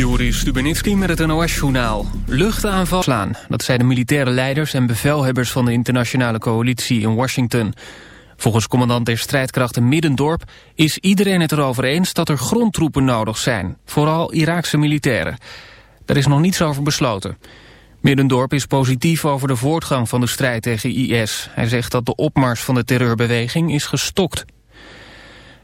Joris Stubenitski met het NOS-journaal. Luchtaanval slaan, dat zeiden militaire leiders en bevelhebbers van de internationale coalitie in Washington. Volgens commandant der strijdkrachten Middendorp is iedereen het erover eens dat er grondtroepen nodig zijn. Vooral Iraakse militairen. Daar is nog niets over besloten. Middendorp is positief over de voortgang van de strijd tegen IS. Hij zegt dat de opmars van de terreurbeweging is gestokt.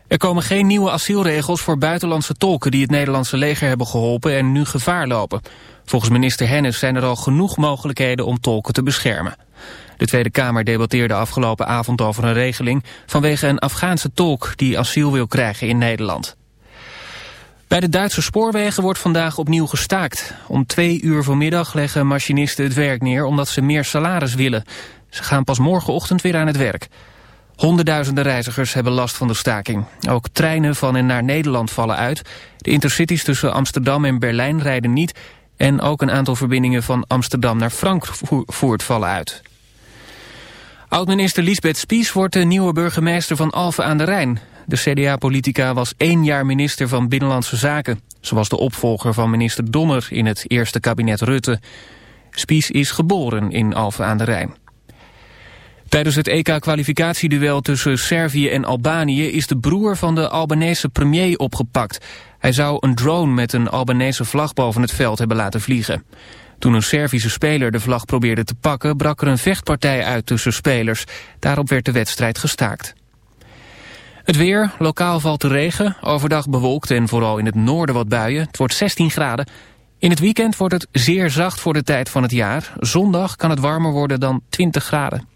Er komen geen nieuwe asielregels voor buitenlandse tolken die het Nederlandse leger hebben geholpen en nu gevaar lopen. Volgens minister Hennis zijn er al genoeg mogelijkheden om tolken te beschermen. De Tweede Kamer debatteerde afgelopen avond over een regeling vanwege een Afghaanse tolk die asiel wil krijgen in Nederland. Bij de Duitse spoorwegen wordt vandaag opnieuw gestaakt. Om twee uur vanmiddag leggen machinisten het werk neer omdat ze meer salaris willen. Ze gaan pas morgenochtend weer aan het werk. Honderdduizenden reizigers hebben last van de staking. Ook treinen van en naar Nederland vallen uit. De intercities tussen Amsterdam en Berlijn rijden niet... en ook een aantal verbindingen van Amsterdam naar Frankfurt vallen uit. Oud-minister Lisbeth Spies wordt de nieuwe burgemeester van Alphen aan de Rijn. De CDA-politica was één jaar minister van Binnenlandse Zaken. Ze was de opvolger van minister Donner in het eerste kabinet Rutte. Spies is geboren in Alphen aan de Rijn. Tijdens het EK-kwalificatieduel tussen Servië en Albanië is de broer van de Albanese premier opgepakt. Hij zou een drone met een Albanese vlag boven het veld hebben laten vliegen. Toen een Servische speler de vlag probeerde te pakken, brak er een vechtpartij uit tussen spelers. Daarop werd de wedstrijd gestaakt. Het weer, lokaal valt de regen, overdag bewolkt en vooral in het noorden wat buien. Het wordt 16 graden. In het weekend wordt het zeer zacht voor de tijd van het jaar. Zondag kan het warmer worden dan 20 graden.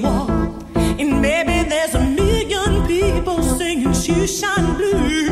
Wall. And maybe there's a million people singing shoeshine blues.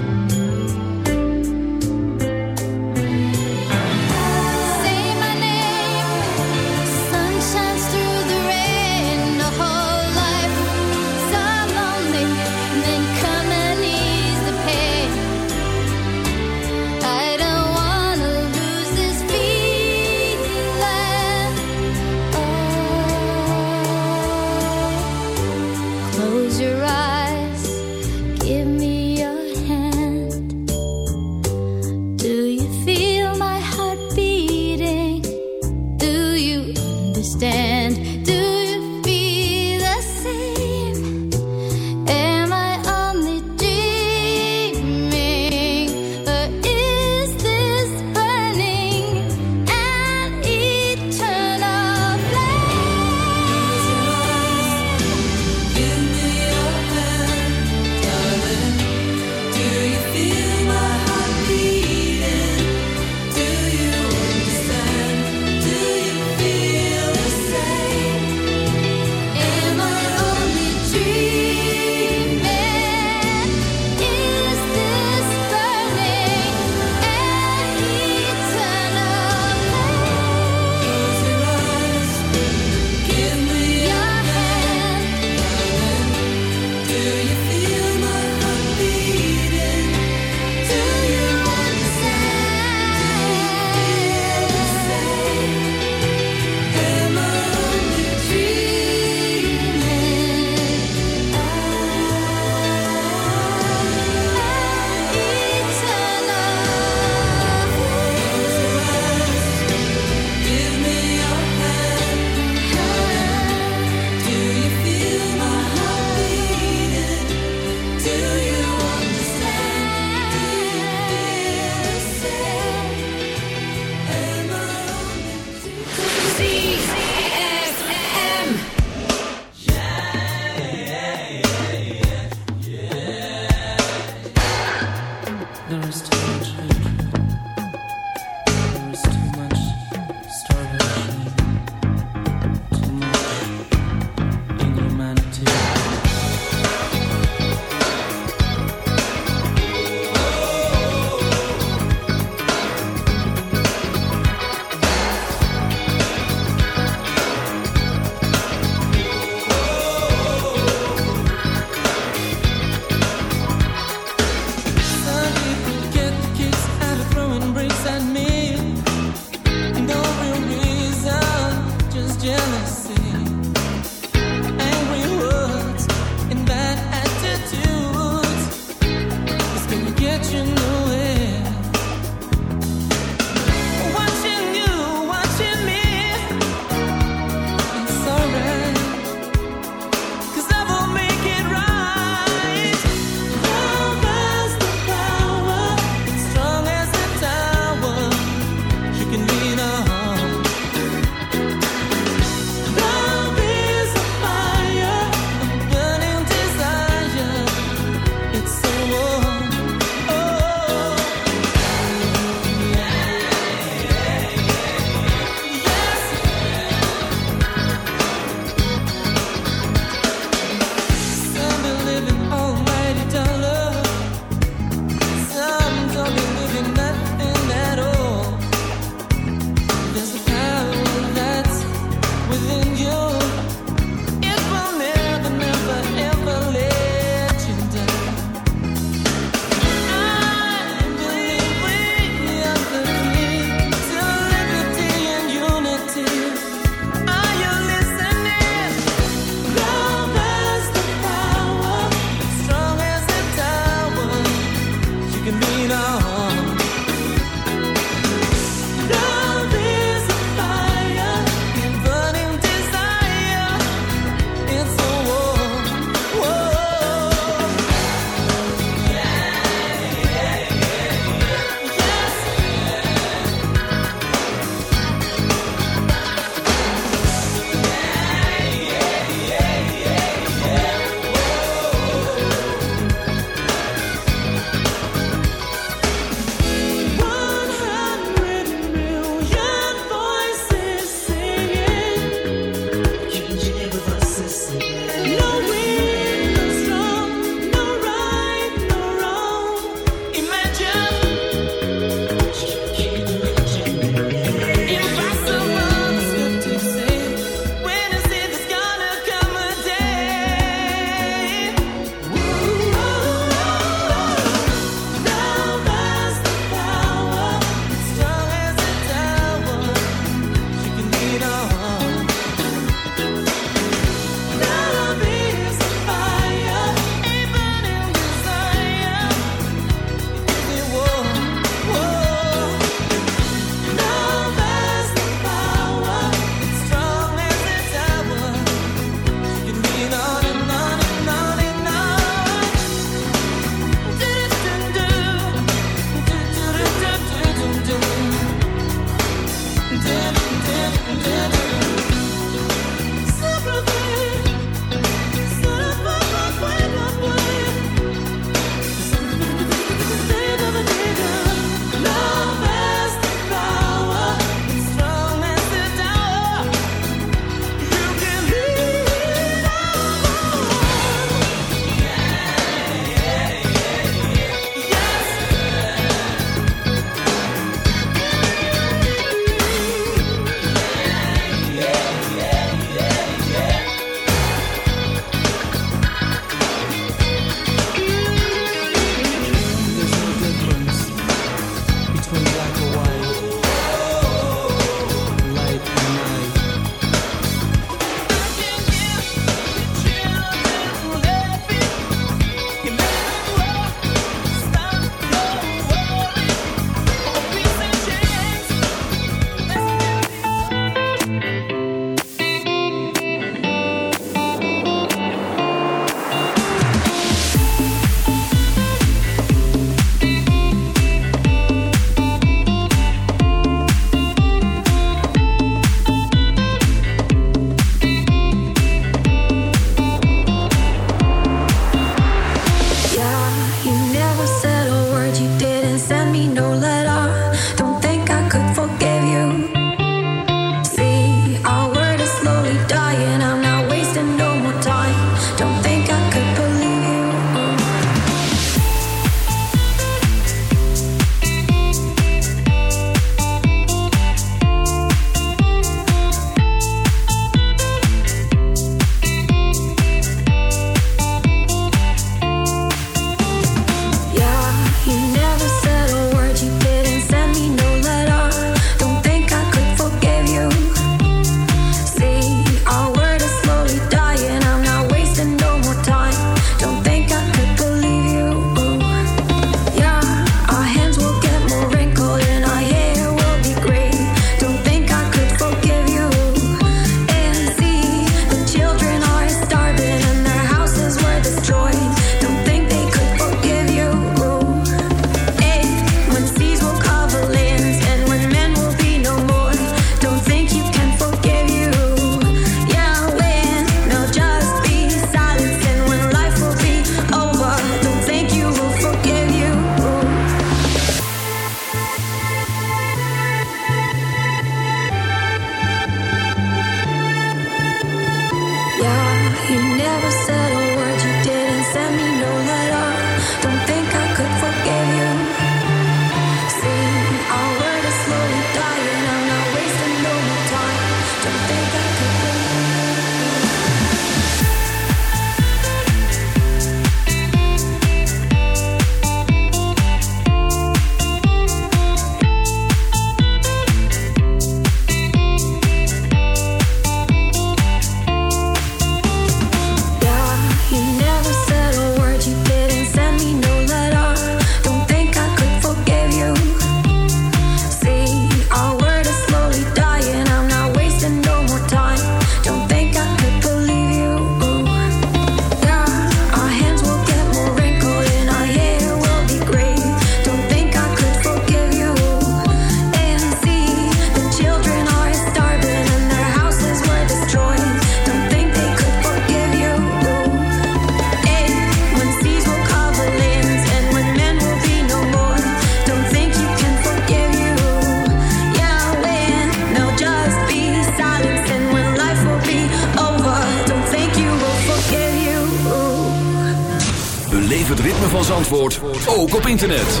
van Zandvoort ook op internet.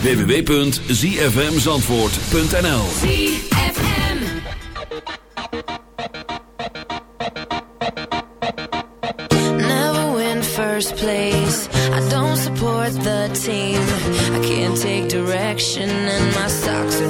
www.zfmzandvoort.nl ZFM Never win first place. I don't support the team. I can't take direction and my socks. are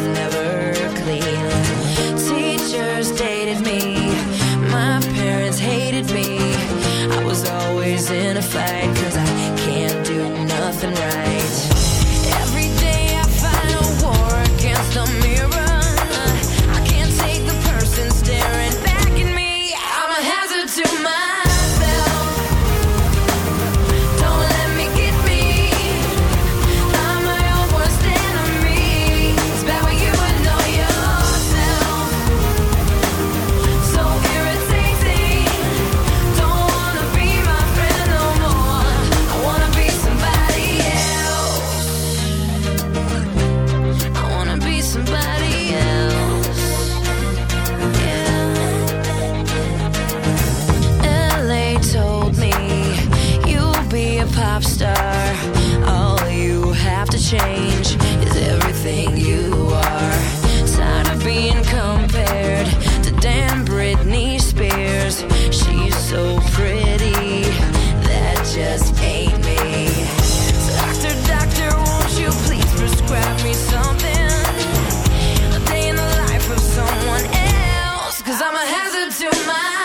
my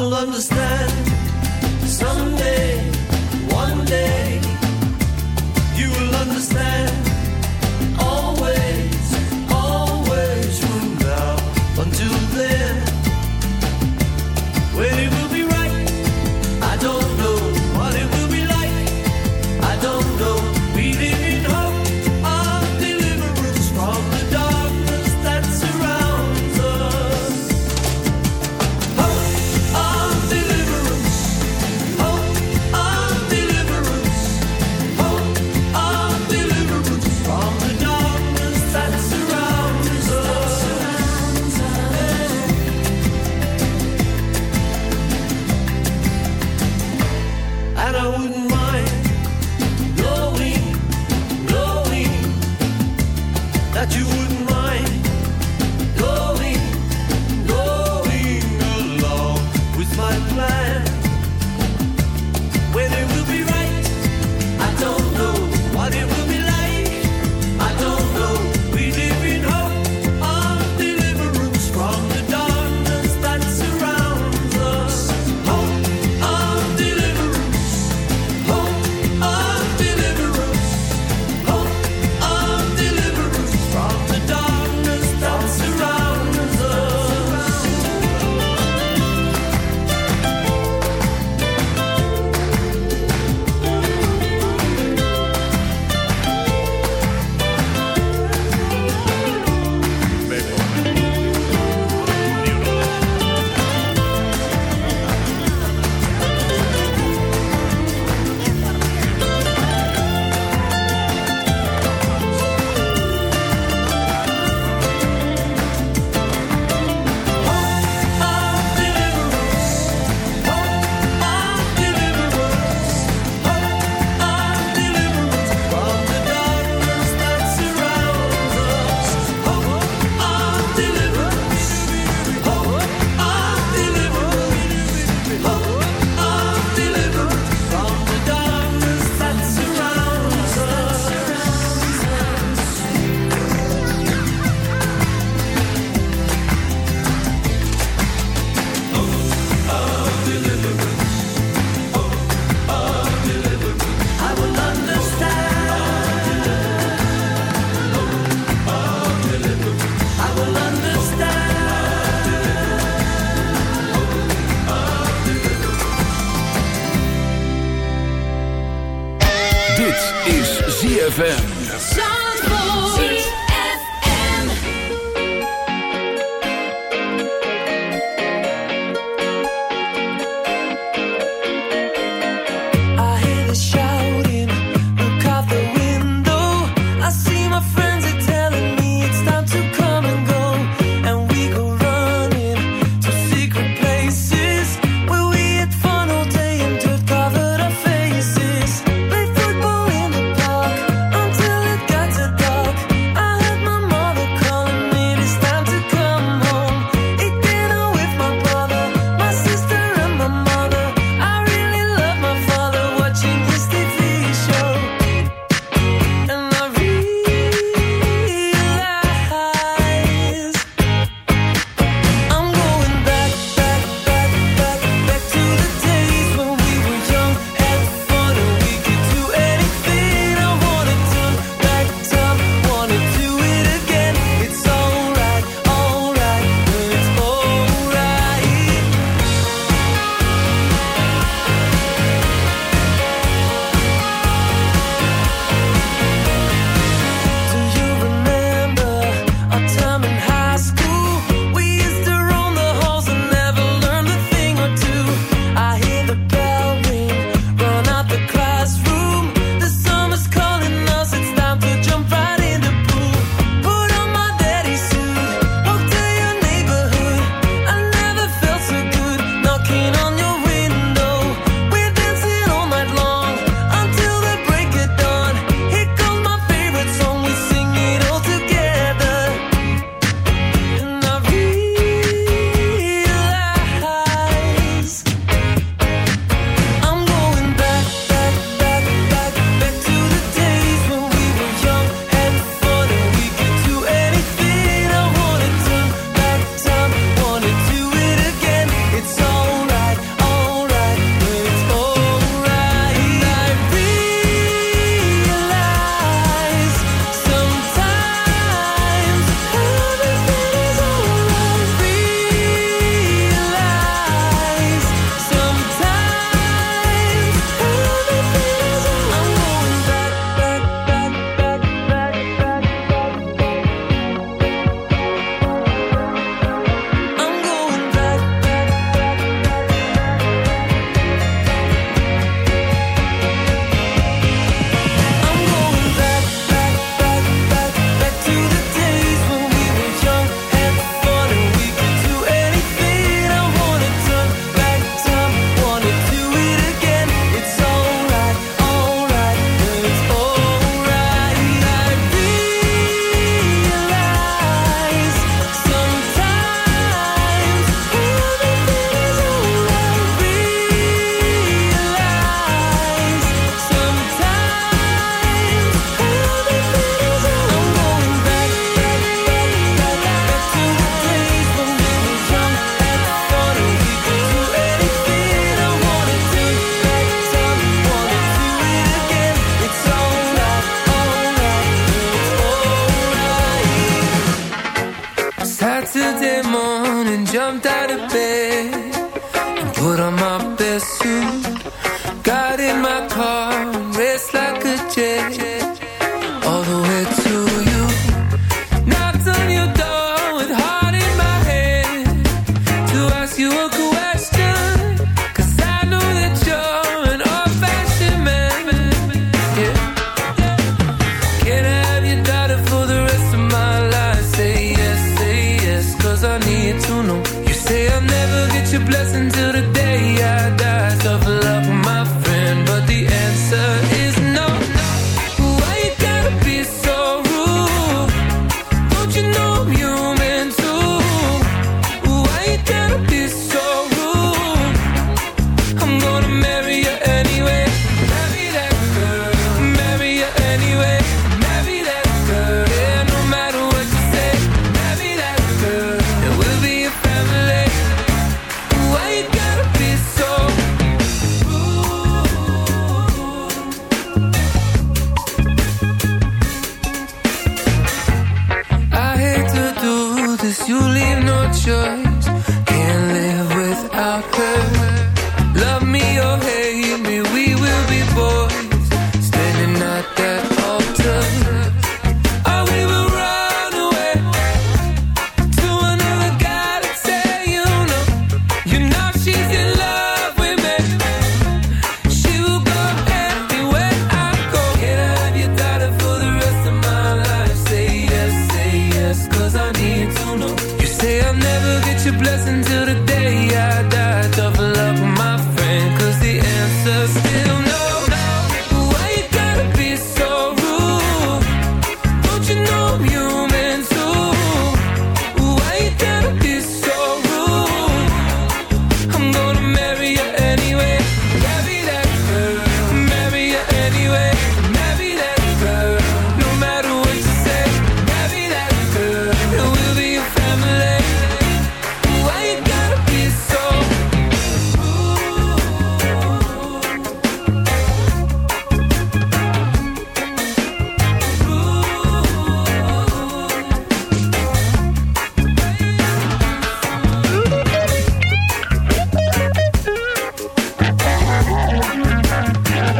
will understand.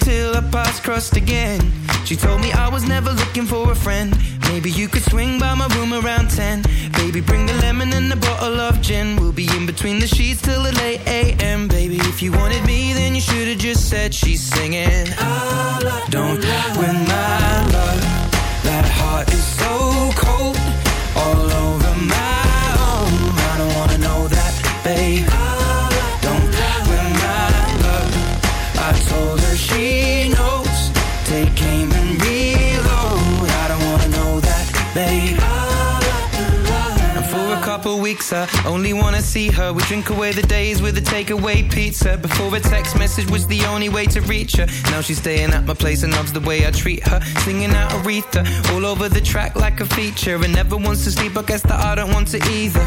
until our paths crossed again. She told me I was never looking for a friend. Maybe you could swing by my room around 10. Baby, bring the lemon and a bottle of gin. We'll be in between the sheets till the late AM. Baby, if you wanted me, then you should have just said she's singing. Don't win my love. That heart is so cold. All over my own. I don't wanna know that, babe. I only wanna see her. We drink away the days with a takeaway pizza. Before a text message was the only way to reach her. Now she's staying at my place and loves the way I treat her. Singing out Aretha all over the track like a feature. And never wants to sleep, I guess that I don't want to either.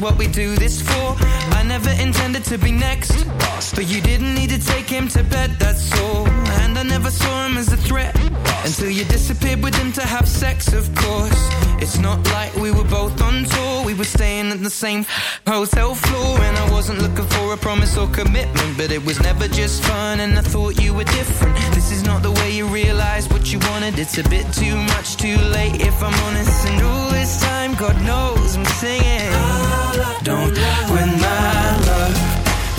what we do this for. I never intended to be next, but you didn't need to take him to bed, that's all. And I never saw him as a threat until you disappeared with him to have sex, of course. It's not like we were both on tour, we were staying at the same hotel floor. A promise or commitment, but it was never just fun. And I thought you were different. This is not the way you realize what you wanted. It's a bit too much, too late, if I'm honest. And all this time, God knows I'm singing. Don't win my love.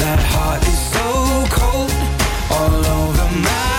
That heart is so cold, all over my